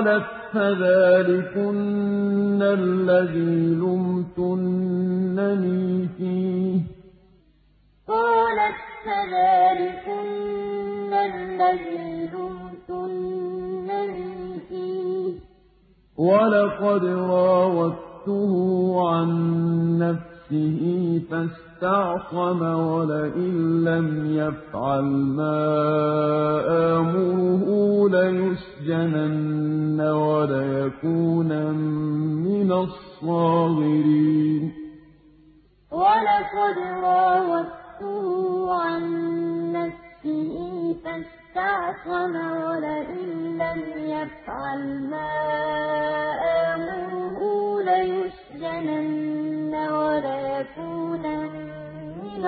قَالَتْ فَذَٰلِكُنَّ الَّذِي لُمْتُنَّنِي فِيهِ ۖ. وَلَقَدْ رَاوَدتُّهُ عَن نَّفْسِهِ فَاسْتَعْصَمَ ۖ وَلَئِن لَّمْ يَفْعَلْ مَا آمُرُهُ لَيُسْجَنَنَّ وَلَيَكُونًا مِّنَ الصَّاغِرِينَ. وَلَقَدْ رَاوَدتُّهُ عَن نَّفْسِهِ فَاسْتَعْصَمَ ۖ وَلَئِن لَّمْ يَفْعَلْ مَا آمُرُهُ لَيُسْجَنَنَّ وَلَيَكُونًا مِّنَ